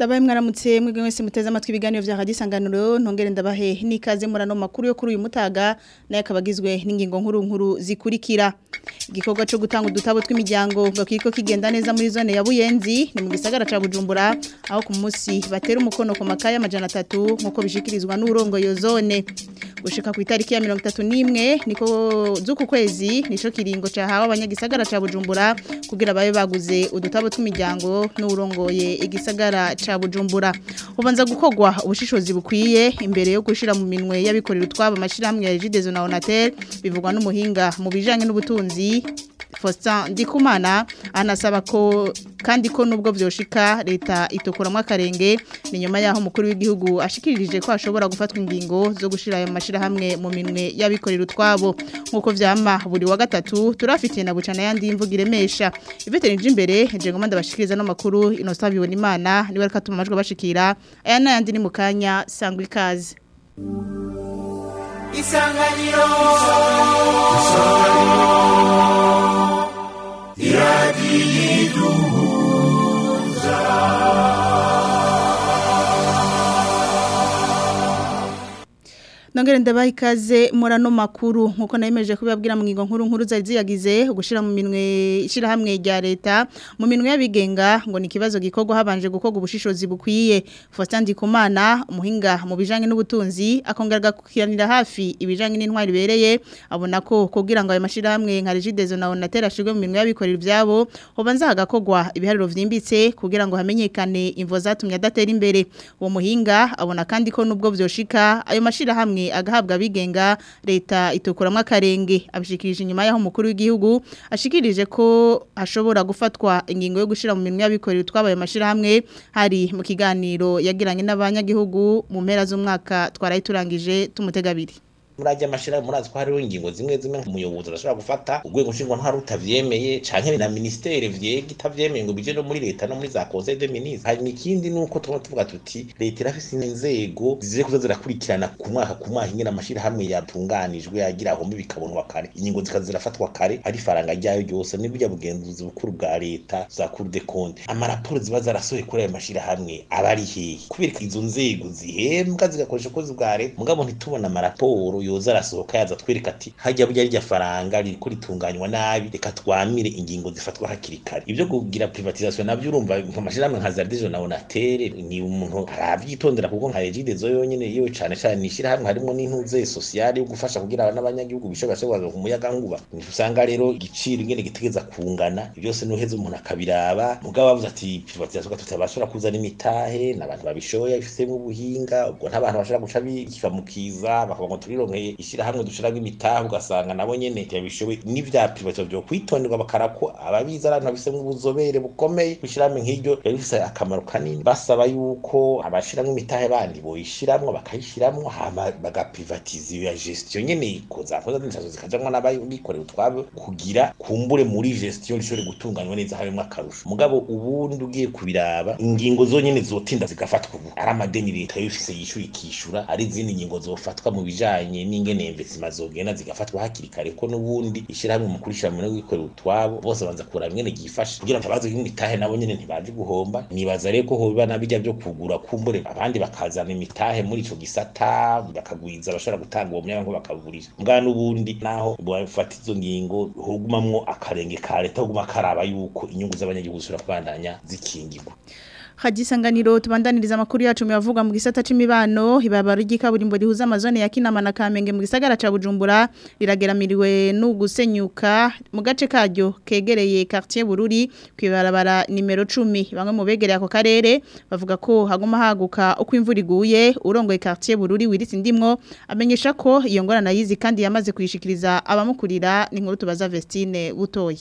abaye mwaramutse mwebwe mwese muteze amatwi ibiganiro bya radio ntongere ndabahe nikaze muri makuru yo kuri uyu mutaga naye akabagizwe n'ingingo nkuru nkuru zikurikira igikorwa cyo gutanga udutabo tw'imiryango gakiko kigenda neza muri zone ya Buyenzi ni mu gisagara ca Bujumbura aho ku munsi batera umukono ku makaya amajana atatu nkuko bishikirizwa n'urongo yo zone gushika ku itariki ya mirongo itatu n'imwe niko z'uku kwezi nico kiringo cyahawe abanyagisagara cya bujumbura kugira babe baguze udutabo tw'imiryango n'urongoye igisagara cya bujumbura ubanza gukogwa ubushishozi bukwiye imbere yo gushira mu minwe y'abikorera utwabo amashirahamwe ya Jidezo na Onatel bivugwa n'umuhinga mu bijanye n'ubutunzi Faustin Ndikumana anasaba ko kandi ko nubwo byoshika leta itokuramo akarenge ni nyuma yaho umukuru w'igihugu ashikirije ko ashobora gufatwa ingingo zo gushira ayo mashira hamwe mu minwe y'abikorera utwabo nkuko vyama buri wa gatatu turafitiye na bucana yandi imvuga iremesha iveterinje imbere je ngoma ndabashikiriza no makuru inosa bibona imana niwe rakatumajwe bashikira aya nayandi ni mukanya sangwa ikaze Isanganiro Isanganiro ya nongere ndabaha ikaze muri ano makuru nkuko nayemeje kubabwira mu ngingo nkuru nkuru zari ziyagize gushyira mu minwe ishyirahamwe rya leta mu minwe y'abigenga ngo ni ikibazo gikorwa habanje gukorwa ubushishozi bukwiye Faustin Ndikumana umuhinga mu bijanye n'ubutunzi akongeraga kukiranira hafi ibijanye n'intwari ibereye abona ko kugira ngo ayo mashyirahamwe nka regidezo na onatera ashyirwe mu minwe y'abikorera ibyabo hubanza hagakogwa ibiharuro byimbitse kugira ngo hamenyekane imvo zatumye adatera imbere uwo muhinga abona kandi ko nubwo byoshika ayo mashyirahamwe agahabwa abigenga leta itukuramo akarenge abishikirije nyuma y'aho umukuru w'igihugu ashikirije ko ashobora gufatwa ingingo yo gushyira mu minwe y'abikorera twabaye amashyirahamwe hari mu kiganiro yagiranye n'abanyagihugu mu mpera z'umwaka twarayiturangije tumutegabiri Murajya ajya amashyirahamwe murazi ko hariho ingingo zimwe zimwe umuyobozi arashobora gufata urwego ntara rutabyemeye cyangwa na minisiteri vyega itavyemeye ngo bije no muri leta no muri za conseil de ministre hari ikindi nuko tugomba tuvuga tuti leta irafise inzego zize kuza zirakurikirana ku mwaka ku mwaka ingene amashyirahamwe yatunganijwe yagira ahombe bikabonwa kare ingingo zikaza zirafatwa kare ari faranga ryayo ryose ni bugenzuzi bukuru bwa leta za cour de compte amaraporo ziba zarasohoye kuri ayo mashyirahamwe aba ari hehe kubera izo nzego zihembwa zigakoresha ukozi bwa leta mugabo ntitubona amaraporo yoza arasohoka yaza atwereka ati hajya burya rya faranga ririko ritunganywa nabi reka twamire ingingo zifatwa hakiri kare ibyo kugira privatization nabyo urumva amashirahamwe nka Zardejo na Onatel ni umuntu arabyitondera kuko nka Regide zo yonyene yewe cane cane ni ishirahamwe harimo n'intuze sociale yo gufasha kugira n'abanyagihugu bishobora kubaza ku muyaga nkuba usanga rero igiciro ingene gitegeza kungana byose nuheze umuntu akabiraba mugabo bavuze ati privatization tutabashora kuza n'imitahe n'abantu babishoya bifitemo ubuhinga ubwo nta bantu bashobora guca bikifamukiza bakavuga ngo turironka ishyirahamwe ishyirahamwe dushiramo ugasanga nabo nyene yabishoboye n'ivya privato byo kwitonderwa bakarako ababizi abantu babisemwe ubuzobere bukomeye gushyiramo nk'iryo yari akamaro kanini basaba yuko abashyiramo imitahe bandi boyishyiramo bakayishyiramo hama bagaprivatiza iyo gestion nyene ikoza koza n'insazo n'abayikorera utwabo kugira kumbure muri gestion rishobore gutunganywa neza habemwo akarusho mugabo ubundi ugiye kubiraba ingingo zonyine zotinda zigafatwa ubu ari amadeni leta yose yishura ikishyura ari izindi ngingo zofatwa mu bijyanye n'ingene investment zogenda zigafatwa hakiri kare ko n'ubundi ishyirahamwe mu kurishyira no gukora utwabo bose banza kuraba ingene gifasha kugira ngo abazo y'imitahe nabo nyene ntibaje guhomba nibaza rero ko hobiba nabijya byo kugura kumbure abandi bakazana imitahe muri icyo gisata bakagwiza abashobora gutanga uwo muyaga ngo bakagurisha mbwa n'ubundi naho bafata izo ngingo hogumamwo akarenge ka leta hoguma karaba yuko inyungu z'abanyagihugu zishobora kubandanya zikingirwa isanganiro tubandaniriza amakuru yacu muyavuga mu gisata c'imibano ibabaro ry'ikaburimbo rihuza amazone ya Kinama na Kamenge mu gisagara ca Bujumbura rirageramiriwe no gusenyuka mu gace karyo kegereye quartier Bururi kwibarabara nimero 10 bamwe mu begereye ako karere bavuga ko haguma haguka uko imvura iguye urongoye quartier Bururi wirisi ndimwo amenyesha ko iyo ngorana yizi kandi yamaze kwishikiriza abamukurira ni nkuru tubaza Vestine butoyi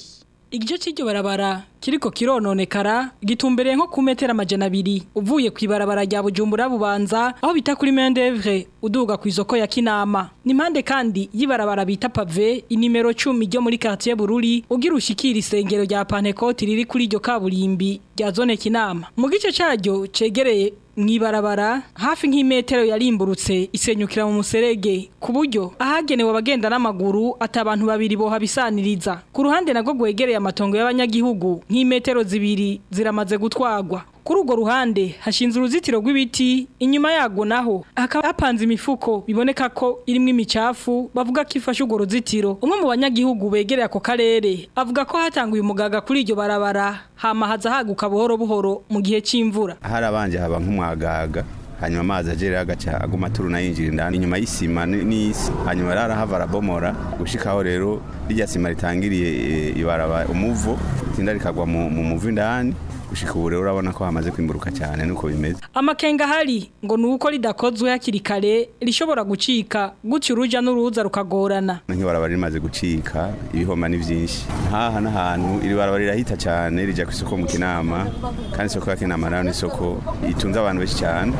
igice cy'iryo barabara kiriko kirononekara gitumbereye nko ku metero amajana abiri uvuye ku ibarabara rya bujumbura bubanza aho bita kuri mendevre uduga ku isoko ya kinama ni impande kandi y'ibarabara bita pave inimero cumi ryo muri quartier bururi ugira ushikira isengero rya pantekoti riri kuri iryo kaburimbi rya zone kinama mu gice cyaryo cegereye mu hafi nk'imetero yarimburutse isenyukira mu muserege ku buryo ahagenewe abagenda n'amaguru ati abantu babiri bohabisaniriza ku ruhande nabwo gwegereye amatongo y'abanyagihugu nk'imetero zibiri ziramaze gutwagwa kuri urwo ruhande hashinze uruzitiro rw'ibiti inyuma yago naho hakaba hapanze imifuko biboneka ko irimo imicafu bavuga ko ifashe urwo ruzitiro umwe mu banyagihugu begereye ako karere avuga ko hatanguye umugaga kuri iryo barabara hama hazahaguka buhoro buhoro mu gihe cy'imvura harabanje haba nk'umwagaga hanyuma amazi agerera agaca aguma turuna yinjira indani inyuma y'isima n'isi hanyuma rero arahava arabomora gushikaho rero rirya sima ritangiriye e, ibaraba umuvu tinda rikagwa mu muvu indani gushika ubu rero urabona ko hamaze kwimburuka cyane nuko bimeze amakenga ahari ngo ni uko ridakozwe hakiri kare rishobora gucika gutyo uruja n'uruza rukagorana nk'ibarabara rimaze gucika ibihoma ni byinshi ntaha n'ahantu iri barabara rirahita cyane rijya ku isoko mu kinama kandi isoko ya kinama nayo ni isoko itunze abantu benshi cyane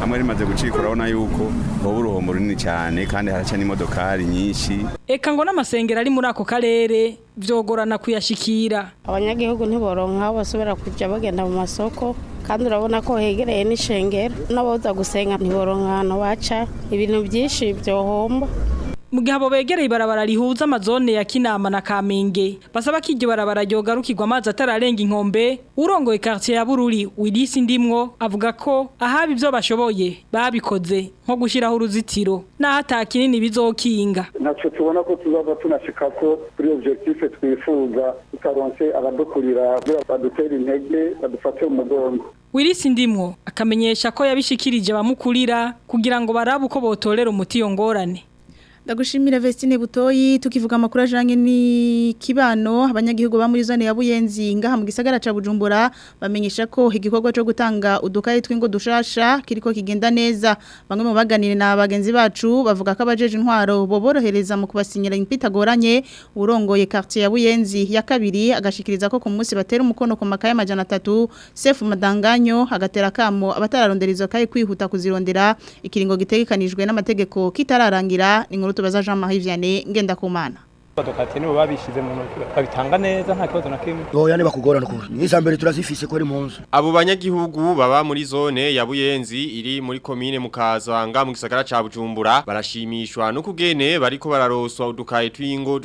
hamwe rimaze gucika urabona yuko hoba uruhombo runini cyane kandi haraca n'imodokari nyinshi eka ngo n'amasengero ari muri ako karere byogorana kuyashikira abanyagihugu ntiboronka basubira kujya bagenda mu masoko kandi urabona ko hegereye n'ishengero n'abaza gusenga ntiboronka ahantu baca ibintu byinshi byohomba mu gihe begereye ibarabara rihuza amazone ya kinama na kamenge basaba kiji iryo barabara ryogarukirwa amazi atararenga inkombe urongo quartier ya bururi wirisi ndimwo avuga ko ahaba ibyo bashoboye babikoze nko gushyiraho uruzitiro n'ahata kinini bizokinga nacyo tubona ko tuzaba tunashika ko kuri objectif twifuza tutaronse abadukurira badutera intege badufate umugongo wirisi ndimwo akamenyesha ko yabishikirije abamukurira kugira ngo barabe uko botorera umuti iyo ngorane ndagushimira Vestine Butoyi tukivuga amakuru ajanye n'ikibano abanyagihugu ba muri zone ya Buyenzi ngaha mu gisagara cha Bujumbura bamenyesha ko igikorwa cyo gutanga udukayi tw'ingo dushasha kiriko kigenda neza bamwe mu baganire na bagenzi bacu bavuga ko abajeje intwaro boborohereza mu kubasinyira impitagoranye urongoye quartier ya Buyenzi ya kabiri agashikiriza ko ku munsi batera umukono ku makaye amajana 3 Sefu Madanganyo agatera kamo abatararondereza kaye kwihuta kuzirondera ikiringo gitegekanijwe n'amategeko kitararangira inkuru baza jean marie vianney ngendakumana badokatene bo babishize abo banyagihugu baba muri zone ya Buyenzi iri muri komine Mukazanga mu gisagara ca Bujumbura barashimishwa no kugene bariko bararoswa udukaye twingo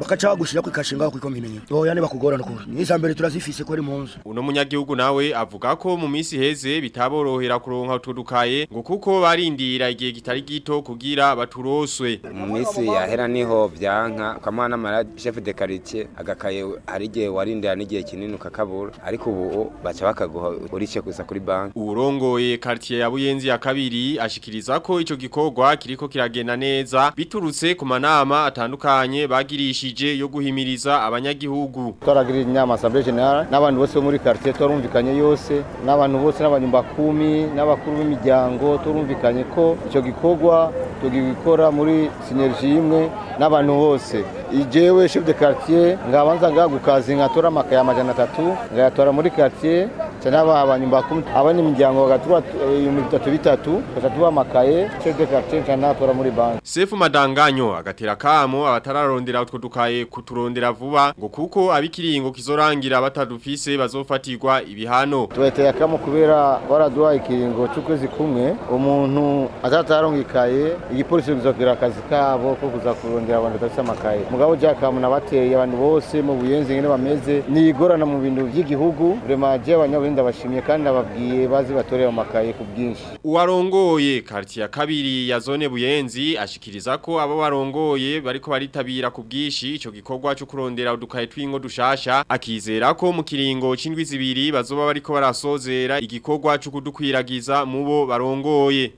bakacagushira ku ikashinga kuri komine nyine oya ne bakugorana kuri n'iza mbere turazifise ko mu nzu uno munyagihugu nawe avuga ko mu minsi heze bitaborohera kuronka utudukaye ngo kuko barindira igihe gitari gito kugira baturoswe mu minsi yahera niho byanka kamana mara chef de quartier gake agakaye hari igihe warindira n'igihe kinini ukakabura ariko ubu baca bakaguha urike gusa kuri banki urongoye quartier ya Buyenzi ya kabiri ashikiriza ko icyo gikorwa kiriko kiragenda neza biturutse ku manama atandukanye bagirishije yo guhimiriza abanyagihugu twaragira inama assemblée générale n'abantu bose muri quartier twarumvikanye yose n'abantu bose n'abanyumba kumi n'abakuru b'imiryango turumvikanye ko icyo gikorwa tugikora muri sineriji imwe n'abantu bose ijewe chef de quartier ngabanza ngagukazi ngatora amakaye amajyana atatu ngayatwara muri quartier n'aba banyumba kumi aba ni imiryango bagatuba eh, ibihumbi bitatu bitatu batatu b'amakaye cede kacenca natora muri banki sefu madanganyo agatera akamo abatararondera utwo dukaye kuturondera vuba ngo kuko abikiriye ngo kizorangira batadufise bazofatirwa ibihano tubateye akamo kubera baraduha ikiringo cy'ukwezi kumwe umuntu atataronga ikaye igipolisi kizogira akazi kabo ko kuza kurondera abantu badafite amakaye mugabo jakamu nabateye abantu bose mu buyenzi nyine bameze ni igorana mu bintu by'igihugu rema ry'abanyabwenge ndabashimye kandi ndababwiye bazi batoreye amakaye ku bwinshi uwarongoye karti ya kabiri ya zone buyenzi ashikiriza ko abo barongoye bariko baritabira ku bwinshi ico gikorwa cyo kurondera udukaye twingo dushasha akizera ko mu kiringo c'indwi zibiri bazoba bariko barasozera igikorwa cyo kudukwiragiza mubo barongoye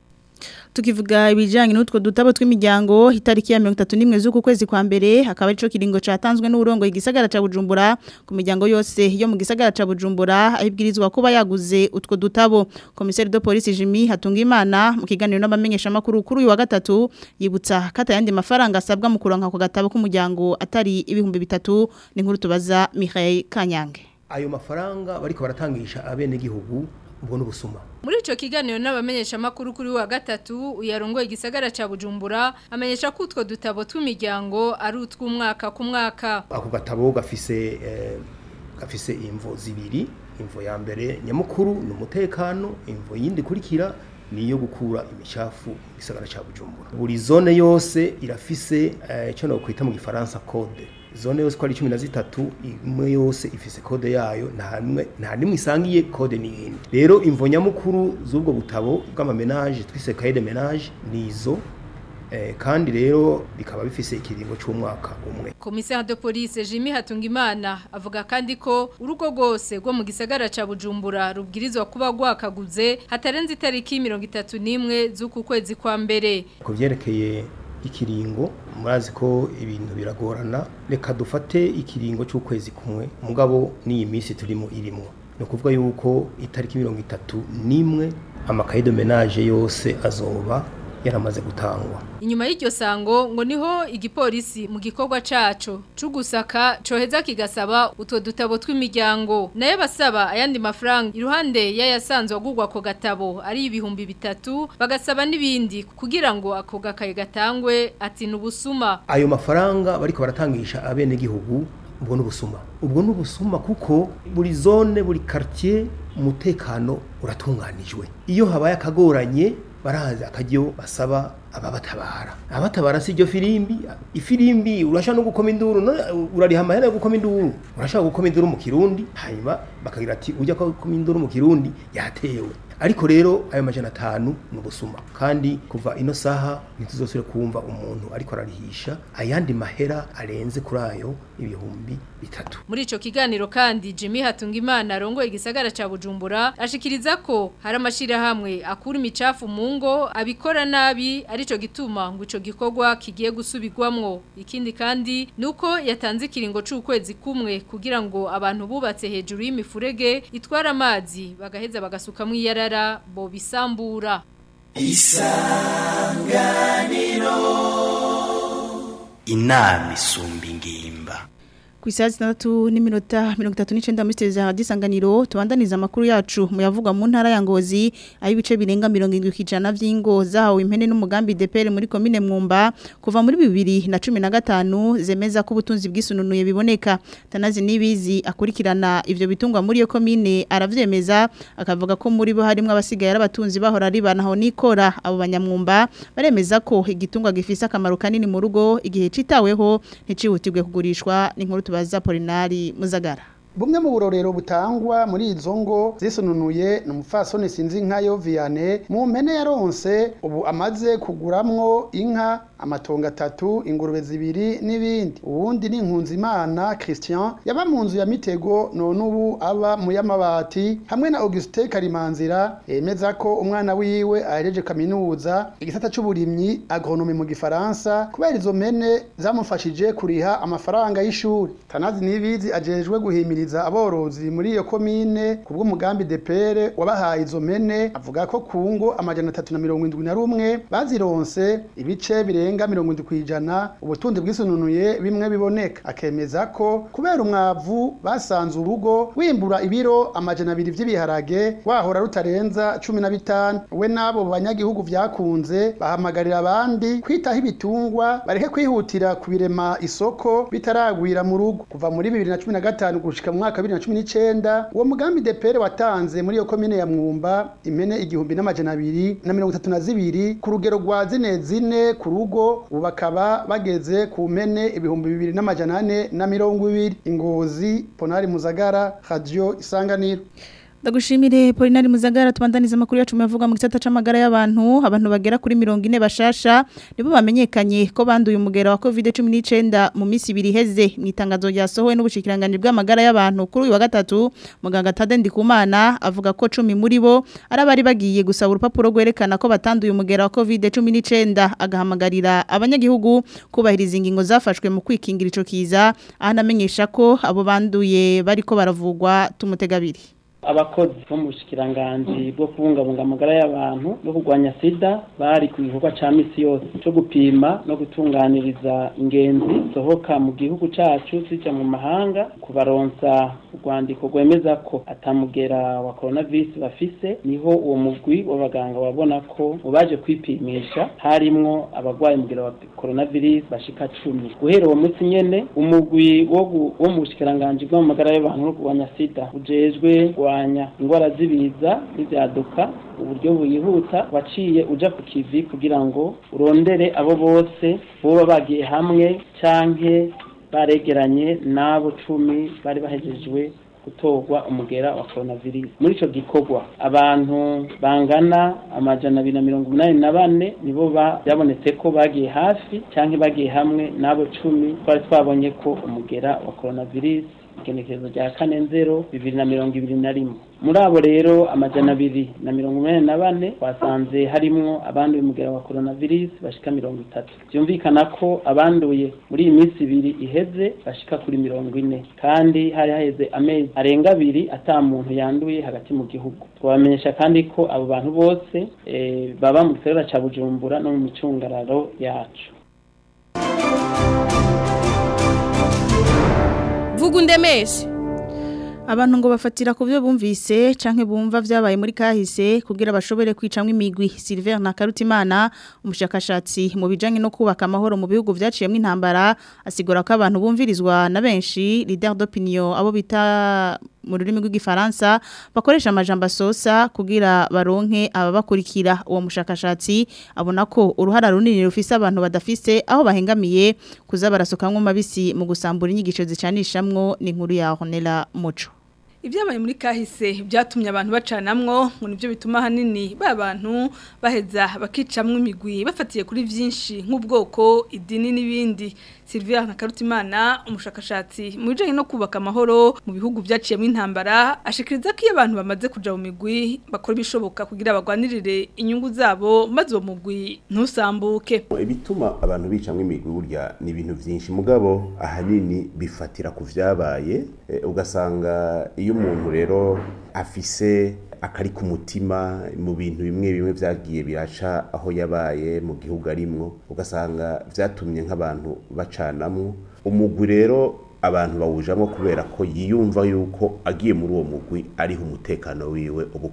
tukivuga ibijyanye n'utwo dutabo tw'imiryango itariki ya mirongo itatu n'imwe z'uku kwezi kwa mbere hakaba aricyo kiringo cyatanzwe n'uburongo igisagara cya bujumbura ku miryango yose yo mu gisagara cya bujumbura ibwirizwa kuba yaguze utwo dutabo komiseri do polisi jimmy hatunga imana mu kiganiro n'abamenyeshamakuru kuri uyu wa gatatu yibutsa kata atayandi mafaranga asabwa mu kuranga ku gatabo k'umuryango atari ibihumbi bitatu ni nkuru tubaza mihaye kanyange ayo mafaranga bariko baratangisha abenegihugu ubwo n'ubusuma muri icyo kiganiro n'abamenyeshamakuru kuri wa gatatu yarongoye igisagara cya bujumbura amenyesha ko utwo dutabo tw'imiryango ari utw'umwaka ku mwaka ako gatabo gafise eh, gafise imvo zibiri imvo ya mbere nyamukuru ni umutekano imvo yindi ikurikira ni iyo gukura imicafu mu gisagara cya bujumbura buri zone yose irafise eh, icyo nakwita mu gifaransa kode zone yose uko ari cumi na zitatu imwe yose ifise kode yayo nta nimwe isangiye kode n'iyindi rero imvo nyamukuru z'ubwo butabo bw'amamenaje twise kaye de menage ni izo eh, kandi rero bikaba bifise ikiringo cy'umwaka umwe komisiyo de polisi jimmy hatungimana avuga kandi ko urugo rwose rwo mu gisagara cya bujumbura rubwirizwa kuba rwakaguze hatarenze itariki mirongo itatu n'imwe z'uku kwezi kwa mbere ku byerekeye ikiringo murazi ko ibintu biragorana reka dufate ikiringo cy'ukwezi kumwe mugabo n'iyi minsi turimo irimo ni ukuvuga yuko itariki mirongo itatu n'imwe amakayi de menage yose azoba yaramaze gutangwa inyuma y’icyo sango ngo niho igipolisi mu gikorwa caco cugusaka coheza kigasaba utwo dutabo tw'imiryango nayo basaba ayandi mafaranga iruhande yayasanzwe agurwa ako gatabo ari ibihumbi bitatu bagasaba n'ibindi kugira ngo ako gakaye gatangwe ati ubusuma ayo mafaranga bariko baratangisha abenegihugu ubwo n'ubusuma ubwo n'ubusuma kuko buri zone buri quartier umutekano uratunganijwe iyo habaye akagoranye baraza akajyo basaba ababatabara abatabara si iryo firimbi ifirimbi urashaka no gukoma induru urariha amahera yo gukoma induru urashaka gukoma induru mu kirundi hanyuma bakagira ati ujya gukoma induru mu kirundi yatewe ariko rero ayo majana atanu ni ubusuma kandi kuva ino saha ntituzosubire kumva umuntu ariko ararihisha ayandi mahera arenze kuri ayo ibihumbi bitatu muri ico kiganiro kandi Jimmy Hatungimana arongoye igisagara ca Bujumbura ashikiriza ko hari amashira hamwe akura imicafu mu ngo abikora nabi arico gituma ngo ico gikorwa kigiye gusubirwamwo ikindi kandi nuko yatanze ikiringo c'ukwezi kumwe kugira ngo abantu bubatse hejuru y'imifurege itwara amazi bagaheza bagasukamwe iyara inzara bobisambura isanganiro inama isumba ku isaha zitandatu n'iminota mirongo itatu n'icyenda muri televiziyo hadisanganiro tubandaniza amakuru yacu muyavugwa mu ntara ya ngozi aho ibice birenga mirongo irindwi ku ijana by'ingo zahawe impene n'umugambi deperi muri komine mwumba kuva muri bibiri na cumi na gatanu zemeza ko ubutunzi bwisununuye biboneka tanazi n'ibizi akurikirana ibyo bitungwa muri iyo komine arabyemeza akavuga ko muri bo harimo abasigaye ari abatunzi bahora ribanaho nikora abo banyamwumba baremeza ko igitungwa gifise akamaro kanini mu rugo igihe citaweho nticihutirwe kugurishwa ninkuru nkuru baza muzagara bumwe mu burorero butangwa muri izo ngo zisununuye ni umupfasoni sinzi inka yo mu mpene yaronse ubu amaze kuguramwo inka amatongo atatu ingurube zibiri n'ibindi ubundi ni Nkunzimana Christian yaba mu nzu ya mitego none ubu aba mu y'amabati hamwe na Auguste Karimanzira yemeza ko umwana wiwe ahereje kaminuza igisata c'uburimyi agronome mu gifaransa kubera izo mpene zamufashije kuriha amafaranga y'ishuri Tanazi Nibizi ajejwe guhimiriza ashikiriza aborozi muri iyo komine ku bw'umugambi depere wabahaye izo mpene avuga ko ku ngo amajana atatu na mirongo indwi na rumwe bazironse ibice birenga mirongo indwi kw'ijana ubutunzi bwisununuye bimwe biboneka akemeza ko kubera umwavu basanze urugo wimbura ibiro amajana abiri vy'ibiharage wahora rutarenza cumi na bitanu we n'abo banyagihugu byakunze bahamagarira abandi kwitaho ibitungwa bareke kwihutira kubirema isoko bitaragwira mu rugo kuva muri bibiri na cumi na gatanu gushika mwaka wa 2019 uwo mugambi DPR watanze muri iyo komine ya Mwumba impene igihumbi n'amajana abiri na mirongo itatu na zibiri ku rugero rwa zine zine ku rugo ubu bakaba bageze ku mpene ibihumbi bibiri n'amajana ane na mirongo ibiri ingozi Ponari Muzagara Radio Isanganiro ndagushimire polinari muzagara tubandaniza amakuru yacu muyavuga mu gisata c'amagara y'abantu abantu bagera kuri mirongo ine bashasha nibo bamenyekanye ko banduye umugera wa covid cumi n'icenda mu minsi ibiri iheze mu itangazo ryasohowe n'ubushikiranganji bw'amagara y'abantu kuri uyu wa gatatu muganga tade ndikumana avuga ko cumi muri bo ari abari bagiye gusaba urupapuro rwerekana ko batanduye umugera wa covid cumi n'icenda agahamagarira abanyagihugu kubahiriza ingingo zafashwe mu kwikingira icyo kiza ahanamenyesha ko abo banduye bari ko baravugwa tumutegabiri abakozi bo mu bushikiranganji bwo kubungabunga amagara y'abantu no kurwanya sida bari ku gikorwa cya misi yose cyo gupima no gutunganiriza ingenzi sohoka mu gihugu cyacu zijya mu mahanga kubaronsa urwandiko rwemeza ko atamugera wa coronavirus bafise niho uwo mugwi w'abaganga wabona ko ubaje kwipimisha harimo abarwaye umugera wa coronavirus bashika cumi guhera uwo munsi nyene umugwi wo mu bushikiranganji bw'amagara y'abantu no kurwanya sida ujejwe rwa kurwanya indwara z'ibiza n'ibyaduka uburyo bwihuta waciye ujya ku kivi kugira ngo urondere abo bose buba bagiye hamwe cyangwa baregeranye n'abo cumi bari bahejejwe gutorwa umugera wa coronavirus muri icyo gikorwa abantu bangana amajana abiri na mirongo umunani na bane nibo byabonetse ko bagiye hafi cyangwa bagiye hamwe n'abo cumi twari twabonye ko umugera wa coronavirus icyerekezo cya kane nzero bibiri na mirongo ibiri na rimwe muri abo rero amajana abiri na mirongo inani na bane basanze harimo abanduye umugera wa korona virusi bashika mirongo itatu byumvikana ko abanduye muri iyi minsi ibiri iheze bashika kuri mirongo ine kandi hari haheze amezi arenga abiri atamuntu yanduye hagati mu gihugu twabamenyesha kandi ko abo bantu bose eh, baba mu gisagara cya bujumbura no mu micungararo yacu uvuga undemeshe abantu ngo bafatira ku byo bumvise canke bumva byabaye muri kahise kugira bashobore kwicamo imigwi Silver na Karutimana umushakashatsi mu bijyanye no kubaka amahoro mu bihugu byaciyemo intambara asigura ko abantu bumvirizwa na benshi leader d'opinion abo bita mu rurimi rw'igifaransa bakoresha amajambo asosa kugira baronke ababakurikira uwo mushakashatsi abona ko uruhara runini rufise abantu badafise aho bahengamiye kuza barasokamwo mabisi mu gusambura inyigisho zicanishamwo ni nkuru ya Honela Muco ibyabaye muri kahise byatumye abantu bacanamwo ngo nibyo bituma hanini ba bantu baheza bakicamwo imigwi bafatiye kuri byinshi nk'ubwoko idini n'ibindi Sylvia Nakarutimana umushakashatsi mu bijyanye no kubaka amahoro mu bihugu byaciyemo intambara ashikiriza ko iyo abantu bamaze kuja mu migwi bakora ibishoboka kugira bagwanirire inyungu zabo maze uwo mugwi ntusambuke ibituma abantu bicamo imigwi burya ni ibintu byinshi mugabo ahanini bifatira ku byabaye eh, ugasanga iyo umuntu rero afise akari ku mutima mu bintu bimwe bimwe byagiye biraca aho yabaye mu gihugu arimwo ugasanga byatumye nk'abantu bacanamwo umugwi rero abantu bawujamo kubera ko yiyumva yuko agiye muri uwo mugwi ariho umutekano wiwe uba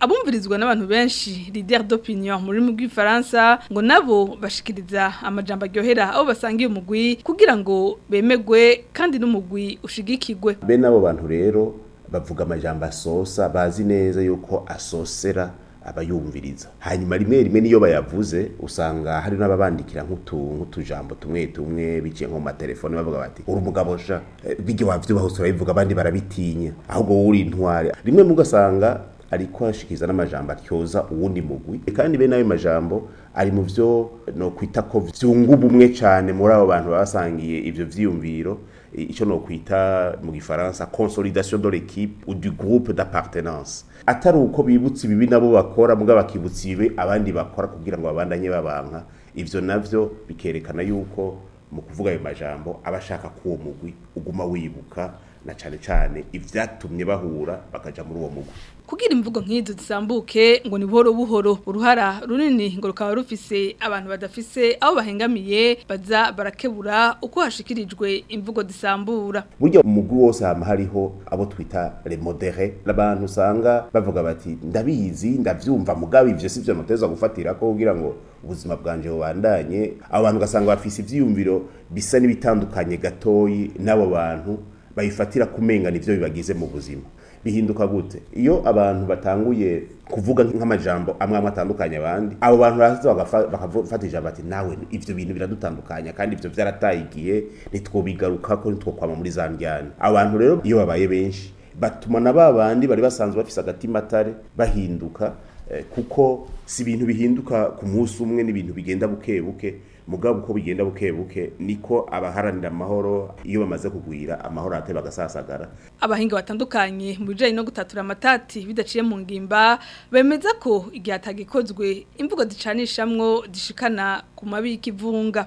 abumvirizwa n'abantu benshi leader d'opinion muri mu bw'ifaransa ngo nabo bashikiriza amajambo aryohera abo basangiye umugwi kugira ngo bemegwe kandi n'umugwi ushigikigwe be n'abo bantu rero bavuga amajambo asosa bazi neza yuko asosera abayumviriza hanyuma rimwe rimwe niyo bayavuze usanga hari n'ababandikira nk'utu nk'utujambo tumwe tumwe biciye nko matelefone bavuga bati uri umugabo sha eh, bijye wavyubaha urabivuga abandi barabitinya ahubwo wowe uri intware rimwe mugasanga ariko ashikiza n'amajambo atyoza uwundi mugwi eh, kandi bene nayo majambo ari mu byo no kwita ko vyunga ubumwe cyane muri abo bantu basangiye ibyo byiyumviro, icyo ni ukwita mu gifaransa konsolidasiyo do l'equipe ou du groupe d'appartenance atari uko bibutse ibibi nabo bakora mbwa bakibutsa ibibi abandi bakora kugira ngo babandanye babanka ibyo nabyo bikerekana yuko mu kuvuga ayo majambo aba ashaka ko uwo mugwi uguma wibuka na cyane cyane ibyatumye bahura bakajya muri uwo mugo kugira imvugo nk'izo zisambuke ngo ni buhoro buhoro uruhara runini ngo rukaba rufise abantu badafise aho bahengamiye baza barakebura uko hashikirijwe imvugo zisambura burya umugwi wose hama hariho abo twita remodere abantu usanga bavuga bati ndabizi ndabyumva mugabo ibyo si byo muteza gufatira ko kugira ngo ubuzima bwanjye bubandanye abo bantu ugasanga bafise ibyiyumviro bisa n'ibitandukanye gatoyi n'abo bantu bayifatira kumengana ibyo bibagize mu buzima bihinduka gute iyo abantu batanguye kuvuga nk'amajambo amwe amwe atandukanye abandi abo bantu baraza ijambo bati nawe ibyo bintu biradutandukanya kandi ibyo byarataye igihe ntitwobigaruka ko ntitwokwama muri za njyana abo bantu rero iyo babaye benshi batuma na ba bandi bari basanzwe bafise agatimatare bahinduka eh, kuko si ibintu bihinduka ku munsi umwe n'ibintu bigenda buke buke mugabo uko bigenda buke buke niko abaharanira amahoro iyo bamaze kugwira amahoro ate bagasasagara abahinga batandukanye mu bijanye no gutatura amatati bidaciye mu ngimba bemeza ko igihe atagikozwe imvugo zicanishamwo zishikana ku mabi y'ikivunga